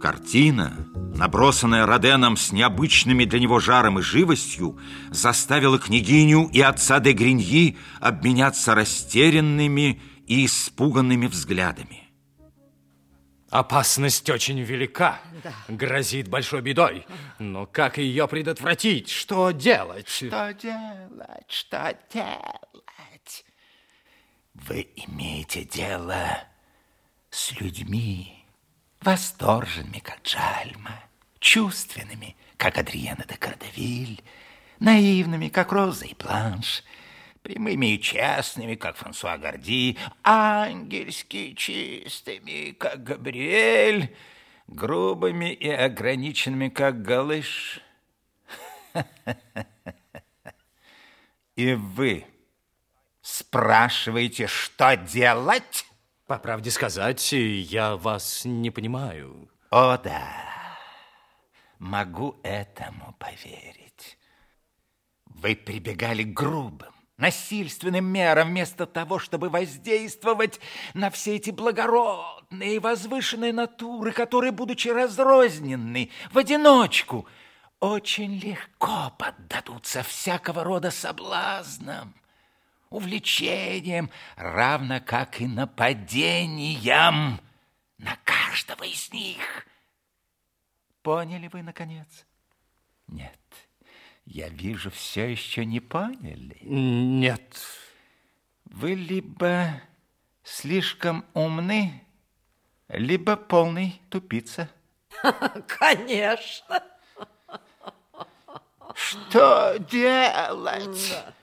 Картина, набросанная Роденом с необычными для него жаром и живостью, заставила княгиню и отца де Гриньи обменяться растерянными и испуганными взглядами. Опасность очень велика, да. грозит большой бедой. Но как ее предотвратить? Что делать? Что делать? Что делать? Вы имеете дело с людьми, восторженными, как Джальма, чувственными, как Адриена де Кардавиль, наивными, как Роза и Планш, прямыми и честными, как Франсуа Горди, ангельски чистыми, как Габриэль, грубыми и ограниченными, как Галыш. И вы спрашиваете, что делать? По правде сказать, я вас не понимаю. О, да, могу этому поверить. Вы прибегали к грубым, насильственным мерам вместо того, чтобы воздействовать на все эти благородные и возвышенные натуры, которые, будучи разрознены в одиночку, очень легко поддадутся всякого рода соблазнам, увлечениям, равно как и нападениям на каждого из них. Поняли вы, наконец? Нет. Я вижу, все еще не поняли. Нет. Вы либо слишком умны, либо полный тупица. Конечно. Что делать? Да.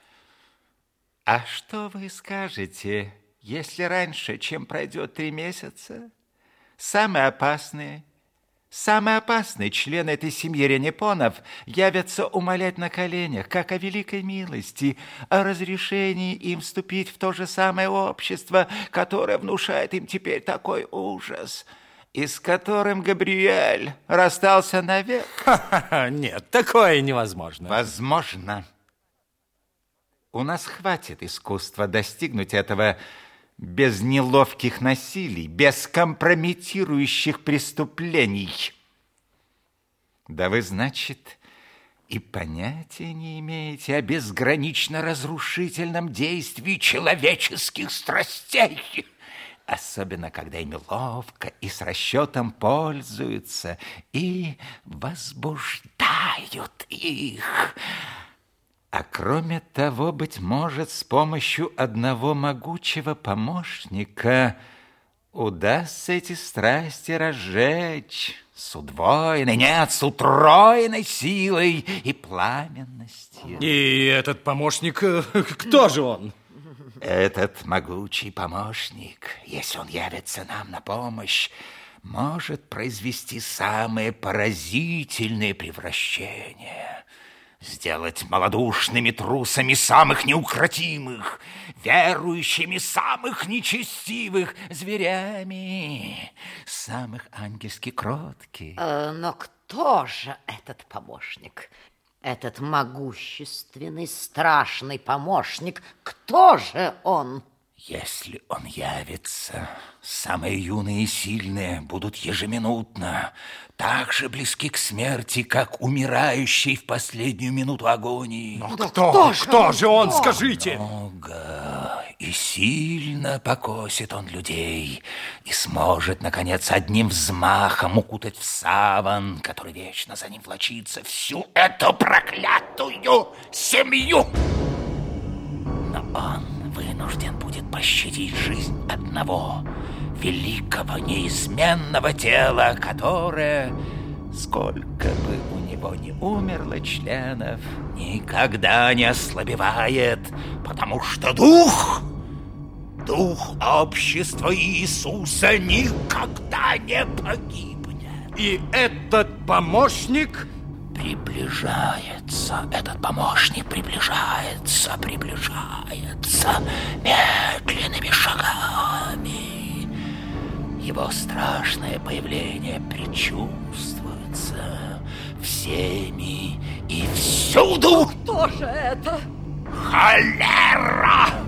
А что вы скажете, если раньше, чем пройдет три месяца, самые опасные Самый опасный член этой семьи Ренепонов явятся умолять на коленях, как о великой милости, о разрешении им вступить в то же самое общество, которое внушает им теперь такой ужас, и с которым Габриэль расстался навек. Нет, такое невозможно. Возможно. У нас хватит искусства достигнуть этого без неловких насилий, без компрометирующих преступлений. Да вы, значит, и понятия не имеете о безгранично разрушительном действии человеческих страстей, особенно когда ими ловко и с расчетом пользуются и возбуждают их. Кроме того, быть может, с помощью одного могучего помощника удастся эти страсти разжечь с удвоенной, нет, с утроенной силой и пламенностью. И этот помощник, э, кто же он? Этот могучий помощник, если он явится нам на помощь, может произвести самые поразительные превращения – сделать малодушными трусами самых неукротимых, верующими самых нечестивых, зверями самых ангельски кротких. Э, но кто же этот помощник? Этот могущественный, страшный помощник, кто же он? Если он явится, самые юные и сильные будут ежеминутно так же близки к смерти, как умирающий в последнюю минуту агонии. Но кто, кто, же, кто же он, кто? скажите? Много и сильно покосит он людей и сможет, наконец, одним взмахом укутать в саван, который вечно за ним влочится, всю эту проклятую семью. Пощадить жизнь одного великого неизменного тела, которое, сколько бы у него не умерло членов, никогда не ослабевает, потому что дух, дух общества Иисуса никогда не погибнет. И этот помощник Приближается, этот помощник приближается, приближается медленными шагами. Его страшное появление предчувствуется всеми и всюду. Кто же это? Холера!